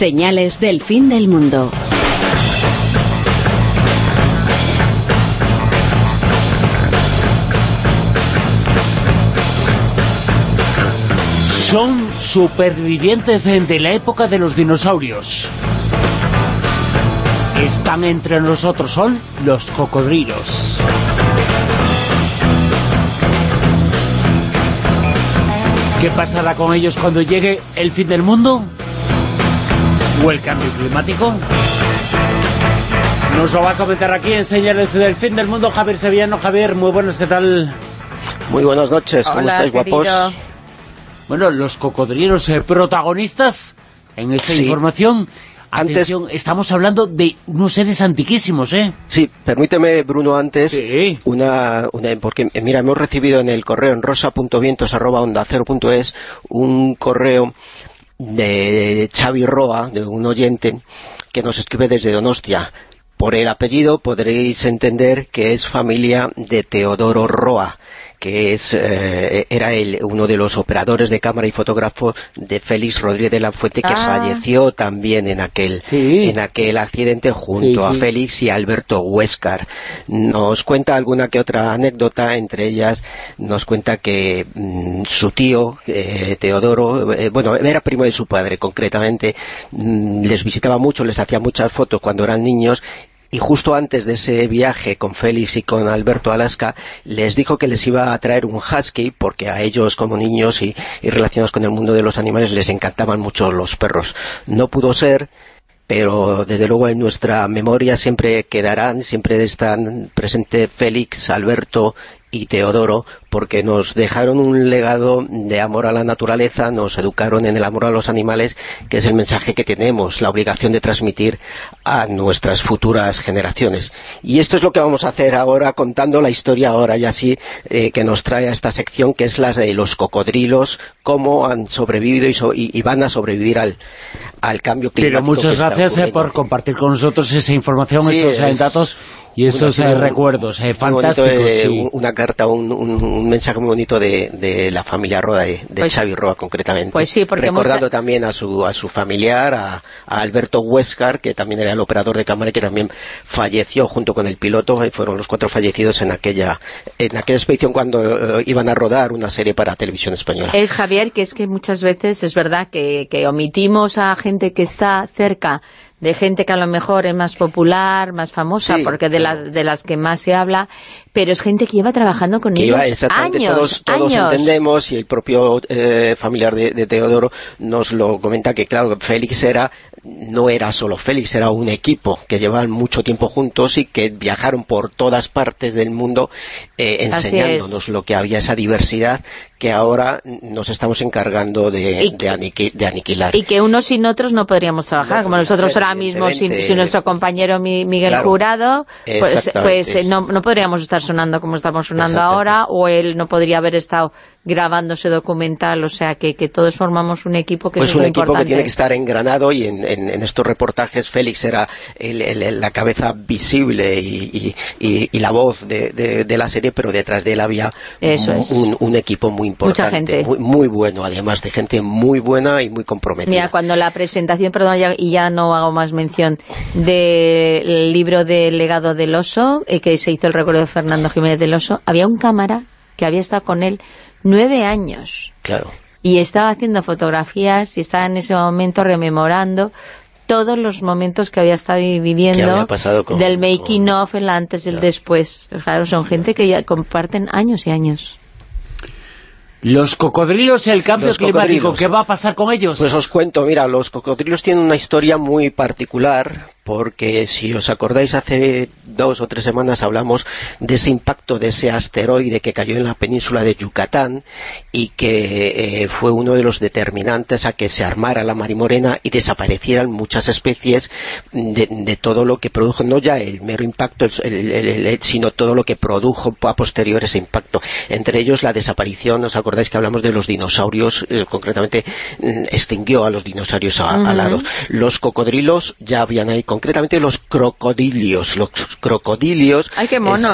Señales del fin del mundo. Son supervivientes de la época de los dinosaurios. Están entre nosotros, son los cocodrilos. ¿Qué pasará con ellos cuando llegue el fin del mundo? ¿O el cambio climático? Nos lo va a comentar aquí en Señales del Fin del Mundo Javier Sevillano. Javier, muy buenos, ¿qué tal? Muy buenas noches, ¿cómo estáis, guapos? Bueno, los cocodrilos eh, protagonistas en esta información Atención, estamos hablando de unos seres antiquísimos, ¿eh? Sí, permíteme, Bruno, antes, una, una, porque, eh, mira, hemos recibido en el correo en rosa.vientos.onda0.es un correo de Xavi Roa, de un oyente, que nos escribe desde Donostia. Por el apellido podréis entender que es familia de Teodoro Roa, que es eh, era el, uno de los operadores de cámara y fotógrafo de Félix Rodríguez de la Fuente, que ah. falleció también en aquel en aquel accidente junto a Félix y Alberto Huéscar. Nos cuenta alguna que otra anécdota, entre ellas nos cuenta que mm, su tío, eh, Teodoro, eh, bueno, era primo de su padre concretamente, mm, les visitaba mucho, les hacía muchas fotos cuando eran niños y justo antes de ese viaje con Félix y con Alberto Alaska les dijo que les iba a traer un husky porque a ellos como niños y, relacionados con el mundo de los animales les encantaban mucho los perros. No pudo ser, pero desde luego en nuestra memoria siempre quedarán, siempre están presentes Félix, Alberto y Teodoro, porque nos dejaron un legado de amor a la naturaleza, nos educaron en el amor a los animales, que es el mensaje que tenemos, la obligación de transmitir a nuestras futuras generaciones. Y esto es lo que vamos a hacer ahora, contando la historia ahora y así, eh, que nos trae a esta sección, que es la de los cocodrilos, cómo han sobrevivido y, van a sobrevivir al, al cambio climático. Pero muchas gracias eh, por compartir con nosotros esa información, estos datos y esos eh, recuerdos eh, fantásticos. Eh, una carta, un, mensaje muy bonito de, la familia Roa, de, pues Xavi Roa concretamente. Pues sí, porque Recordando también a su, a su familiar, a, Alberto Huescar, que también era el operador de cámara y que también falleció junto con el piloto, y fueron los cuatro fallecidos en aquella, en aquella expedición cuando iban a rodar una serie para televisión española. Es Javier, que es que muchas veces es verdad que, que omitimos a gente que está cerca de gente que a lo mejor es más popular, más famosa, porque de las, de las que más se habla, pero es gente que lleva trabajando con ellos años, todos, entendemos, y el propio eh, familiar de, de, Teodoro nos lo comenta, que claro, Félix era no era solo Félix, era un equipo que llevaban mucho tiempo juntos y que viajaron por todas partes del mundo eh, enseñándonos lo que había, esa diversidad que ahora nos estamos encargando de, de, aniquilar. Y que unos sin otros no podríamos trabajar, como nosotros ahora mismo, sin, nuestro compañero Miguel Jurado, pues, pues eh, no, no, podríamos estar sonando como estamos sonando ahora, o él no podría haber estado grabándose documental, o sea que, que todos formamos un equipo que pues es un equipo que tiene que estar engranado y en, en, estos reportajes Félix era la cabeza visible y, y, la voz de, de, la serie, pero detrás de él había un, un, equipo muy importante, Mucha gente. Muy, muy, bueno, además de gente muy buena y muy comprometida. Mira, cuando la presentación, perdón, y ya no hago más mención, del libro del legado del oso, eh, que se hizo el recuerdo de Fernando Jiménez del oso, había un cámara que había estado con él nueve años. Claro. Y estaba haciendo fotografías y estaba en ese momento rememorando todos los momentos que había estado viviendo del making of, el antes y el después. Claro, son gente que ya comparten años y años. Los cocodrilos y el cambio climático, ¿qué va a pasar con ellos? Pues os cuento, mira, los cocodrilos tienen una historia muy particular porque si os acordáis hace dos o tres semanas hablamos de ese impacto de ese asteroide que cayó en la península de Yucatán y que eh, fue uno de los determinantes a que se armara la marimorena y desaparecieran muchas especies de, todo lo que produjo, no ya el mero impacto, sino todo lo que produjo a posterior ese impacto. Entre ellos la desaparición, ¿os acordáis que hablamos de los dinosaurios? Eh, concretamente mm, extinguió a los dinosaurios alados. Los cocodrilos ya habían ahí con concretamente los crocodilios. Los crocodilios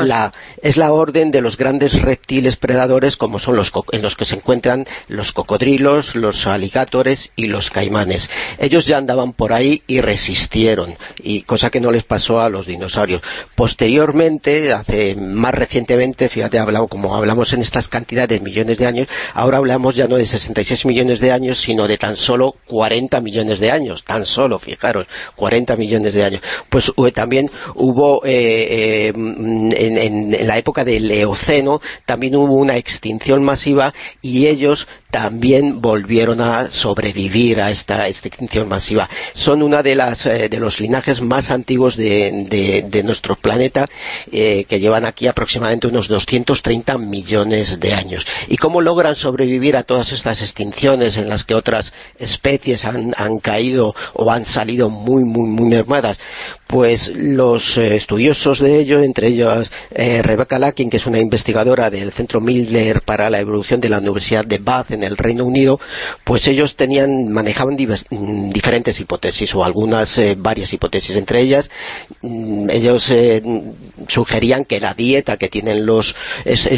Es, la, es la orden de los grandes reptiles predadores como son los en los que se encuentran los cocodrilos, los aligatores y los caimanes. Ellos ya andaban por ahí y resistieron, y cosa que no les pasó a los dinosaurios. Posteriormente, hace más recientemente, fíjate, hablamos, como hablamos en estas cantidades de millones de años, ahora hablamos ya no de 66 millones de años, sino de tan solo 40 millones de años, tan solo, fijaros, 40 millones de años. Pues también hubo, eh, eh, en, la época del Eoceno, también hubo una extinción masiva y ellos también volvieron a sobrevivir a esta extinción masiva. Son una de las eh, de los linajes más antiguos de, de, nuestro planeta, que llevan aquí aproximadamente unos 230 millones de años. ¿Y cómo logran sobrevivir a todas estas extinciones en las que otras especies han, han caído o han salido muy, muy, muy mermadas? Pues los eh, estudiosos de ello, entre ellos eh, Rebecca Lakin, que es una investigadora del Centro Miller para la Evolución de la Universidad de Bath en el Reino Unido, pues ellos tenían manejaban mm, diferentes hipótesis, o algunas, eh, varias hipótesis. Entre ellas, mm, ellos sugerían que la dieta que tienen los,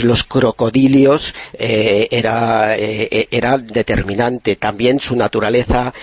los crocodilios era, era determinante. También su naturaleza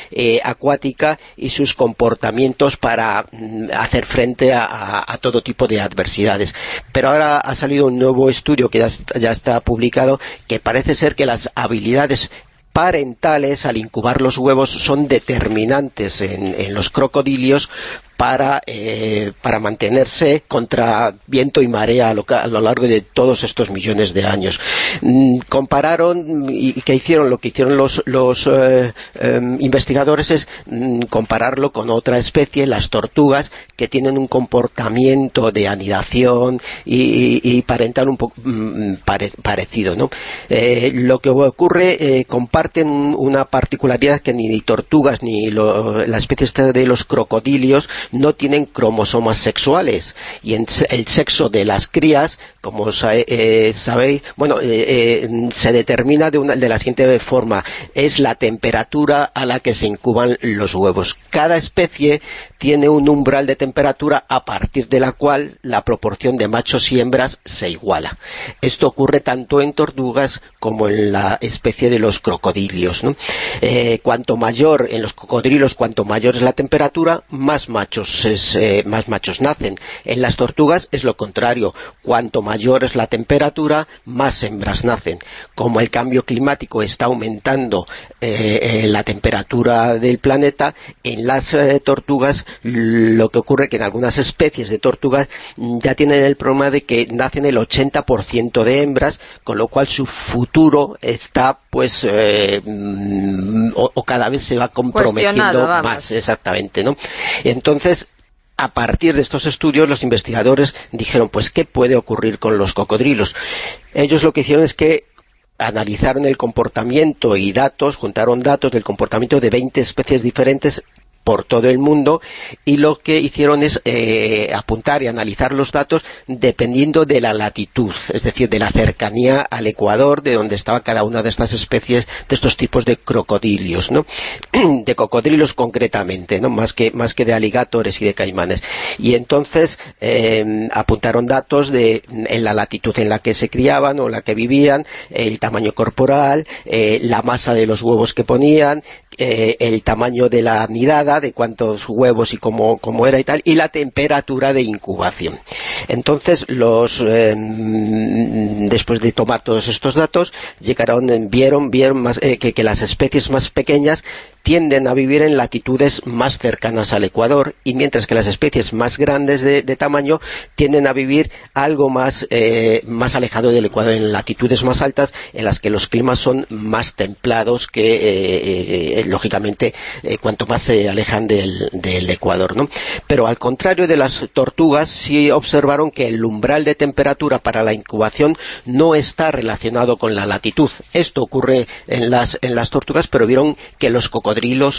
acuática y sus comportamientos para mm, hacer frente a, todo tipo de adversidades. Pero ahora ha salido un nuevo estudio que ya, está publicado que parece ser que las habilidades parentales al incubar los huevos son determinantes en, los crocodilios para, eh, para mantenerse contra viento y marea a lo, largo de todos estos millones de años. Mm, compararon, y que hicieron, lo que hicieron los, los eh, em, investigadores es mm, compararlo con otra especie, las tortugas, que tienen un comportamiento de anidación y, parental un poco mm, parecido. ¿no? Eh, lo que ocurre, comparten una particularidad que ni, tortugas ni la especie de los crocodilios no tienen cromosomas sexuales. Y el sexo de las crías, como eh, sabéis, bueno, eh, eh, se determina de, una, de la siguiente forma, es la temperatura a la que se incuban los huevos. Cada especie tiene un umbral de temperatura a partir de la cual la proporción de machos y hembras se iguala. Esto ocurre tanto en tortugas como en la especie de los crocodilios. cuanto mayor, en los cocodrilos, cuanto mayor es la temperatura, más machos eh, más machos nacen. En las tortugas es lo contrario, cuanto mayor es la temperatura, más hembras nacen. Como el cambio climático está aumentando eh, eh, la temperatura del planeta, en las tortugas lo que ocurre que en algunas especies de tortugas ya tienen el problema de que nacen el 80% de hembras, con lo cual su futuro está pues mm, o, cada vez se va comprometiendo más exactamente, ¿no? Entonces, a partir de estos estudios, los investigadores dijeron, pues, ¿qué puede ocurrir con los cocodrilos? Ellos lo que hicieron es que analizaron el comportamiento y datos, juntaron datos del comportamiento de 20 especies diferentes por todo el mundo y lo que hicieron es eh, apuntar y analizar los datos dependiendo de la latitud, es decir, de la cercanía al Ecuador, de donde estaba cada una de estas especies, de estos tipos de crocodilios, ¿no? de cocodrilos concretamente, ¿no? Más que, más que de aligatores y de caimanes. Y entonces em, apuntaron datos de en la latitud en la que se criaban o la que vivían, el tamaño corporal, eh, la masa de los huevos que ponían, eh, el tamaño de la nidada, de cuántos huevos y cómo, era y tal, y la temperatura de incubación. Entonces, los em, después de tomar todos estos datos, llegaron, vieron, vieron más, eh, que, que las especies más pequeñas tienden a vivir en latitudes más cercanas al Ecuador y mientras que las especies más grandes de, tamaño tienden a vivir algo más, eh, más alejado del Ecuador, en latitudes más altas en las que los climas son más templados que, eh, eh, lógicamente, cuanto más se alejan del, del Ecuador. ¿no? Pero al contrario de las tortugas, sí observaron que el umbral de temperatura para la incubación no está relacionado con la latitud. Esto ocurre en las, en las tortugas, pero vieron que los cocodrilos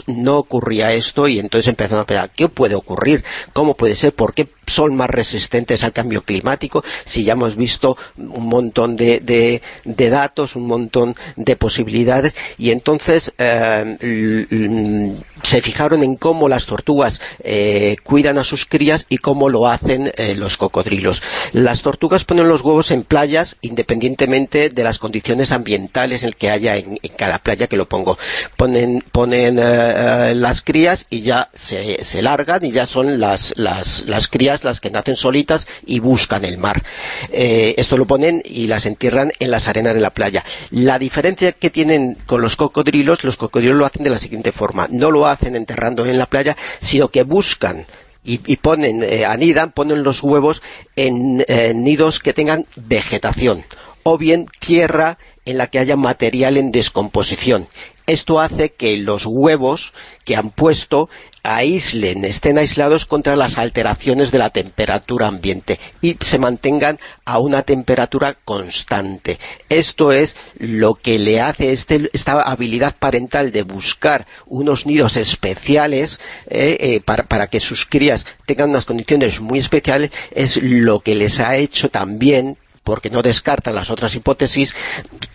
no ocurría esto y entonces empezaron a pensar, ¿qué puede ocurrir? ¿Cómo puede ser? ¿Por qué son más resistentes al cambio climático? Si ya hemos visto un montón de, datos, un montón de posibilidades y entonces eh, se fijaron en cómo las tortugas eh, cuidan a sus crías y cómo lo hacen eh, los cocodrilos. Las tortugas ponen los huevos en playas independientemente de las condiciones ambientales en que haya en, cada playa que lo pongo. Ponen, las crías y ya se, largan y ya son las, crías las que nacen solitas y buscan el mar. esto lo ponen y las entierran en las arenas de la playa. La diferencia que tienen con los cocodrilos, los cocodrilos lo hacen de la siguiente forma. No lo hacen enterrando en la playa, sino que buscan y, ponen, eh, anidan, ponen los huevos en nidos que tengan vegetación o bien tierra en la que haya material en descomposición. Esto hace que los huevos que han puesto aíslen, estén aislados contra las alteraciones de la temperatura ambiente y se mantengan a una temperatura constante. Esto es lo que le hace este, esta habilidad parental de buscar unos nidos especiales eh, eh, para, para que sus crías tengan unas condiciones muy especiales, es lo que les ha hecho también porque no descartan las otras hipótesis,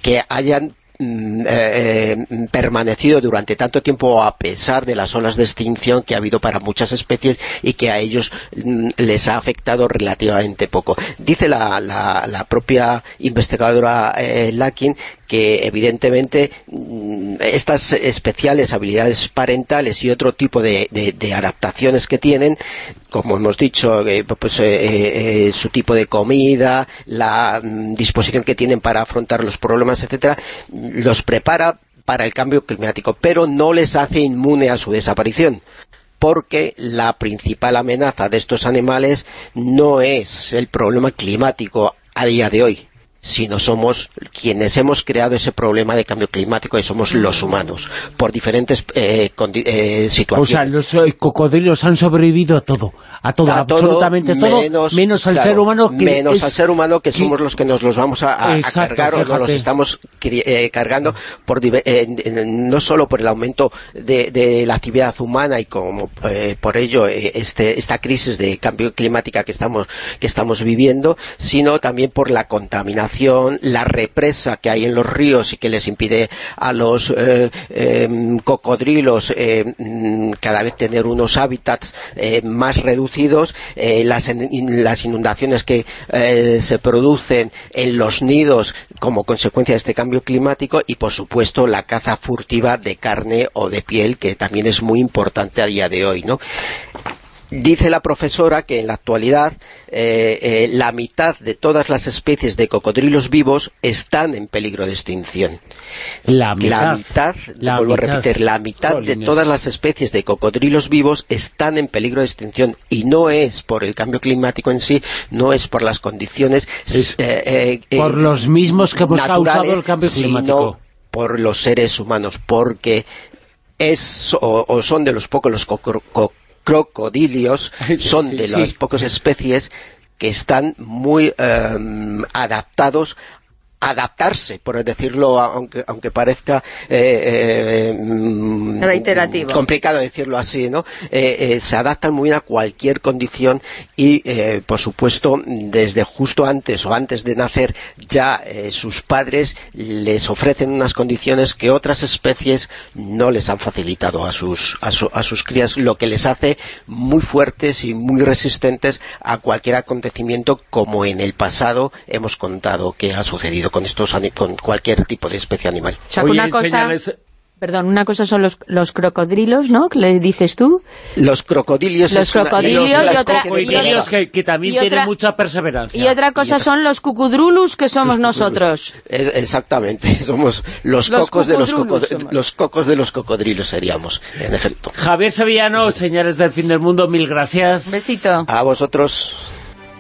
que hayan eh, eh, permanecido durante tanto tiempo a pesar de las olas de extinción que ha habido para muchas especies y que a ellos mm, les ha afectado relativamente poco. Dice la, la, propia investigadora eh, Lakin que evidentemente mm, estas especiales habilidades parentales y otro tipo de, adaptaciones que tienen, como hemos dicho, eh, pues, su tipo de comida, la mm, disposición que tienen para afrontar los problemas, etcétera, los prepara para el cambio climático, pero no les hace inmune a su desaparición porque la principal amenaza de estos animales no es el problema climático a día de hoy, sino somos quienes hemos creado ese problema de cambio climático y somos los humanos, por diferentes eh, eh, situaciones. O sea, los eh, cocodrilos han sobrevivido a todo, a todo, absolutamente todo, menos, al ser humano que Menos al ser humano que, somos los que nos los vamos a, cargar o nos los estamos cargando por, no solo por el aumento de, la actividad humana y como por ello este, esta crisis de cambio climática que estamos, que estamos viviendo, sino también por la contaminación la represa que hay en los ríos y que les impide a los eh, em, cocodrilos eh, mm, cada vez tener unos hábitats eh, más reducidos, las, las, inundaciones que se producen en los nidos como consecuencia de este cambio climático y por supuesto la caza furtiva de carne o de piel que también es muy importante a día de hoy, ¿no? Dice la profesora que en la actualidad eh, eh, la mitad de todas las especies de cocodrilos vivos están en peligro de extinción. La mitad, vuelvo a repetir, la mitad de todas las especies de cocodrilos vivos están en peligro de extinción y no es por el cambio climático en sí, no es por las condiciones... Eh, por los mismos que hemos causado el cambio climático. Sino por los seres humanos, porque es o, son de los pocos los crocodilios son de las pocas especies que están muy em, adaptados adaptarse, por decirlo, aunque, aunque parezca eh, eh, reiterativo. complicado decirlo así, ¿no? Eh, se adaptan muy bien a cualquier condición y, por supuesto, desde justo antes o antes de nacer, ya sus padres les ofrecen unas condiciones que otras especies no les han facilitado a sus, a, a sus crías, lo que les hace muy fuertes y muy resistentes a cualquier acontecimiento como en el pasado hemos contado que ha sucedido con estos con cualquier tipo de especie animal. una cosa... Perdón, una cosa son los, los crocodrilos, ¿no? ¿Qué le dices tú? Los crocodilios... Los crocodilios y, otra... Crocodilios que, que, también tienen mucha perseverancia. Y otra cosa son los cucudrulus, que somos nosotros. Exactamente, somos los, cocos de los, los cocos de los cocodrilos seríamos, en efecto. Javier Sevillano, señores del fin del mundo, mil gracias. Besito. A vosotros.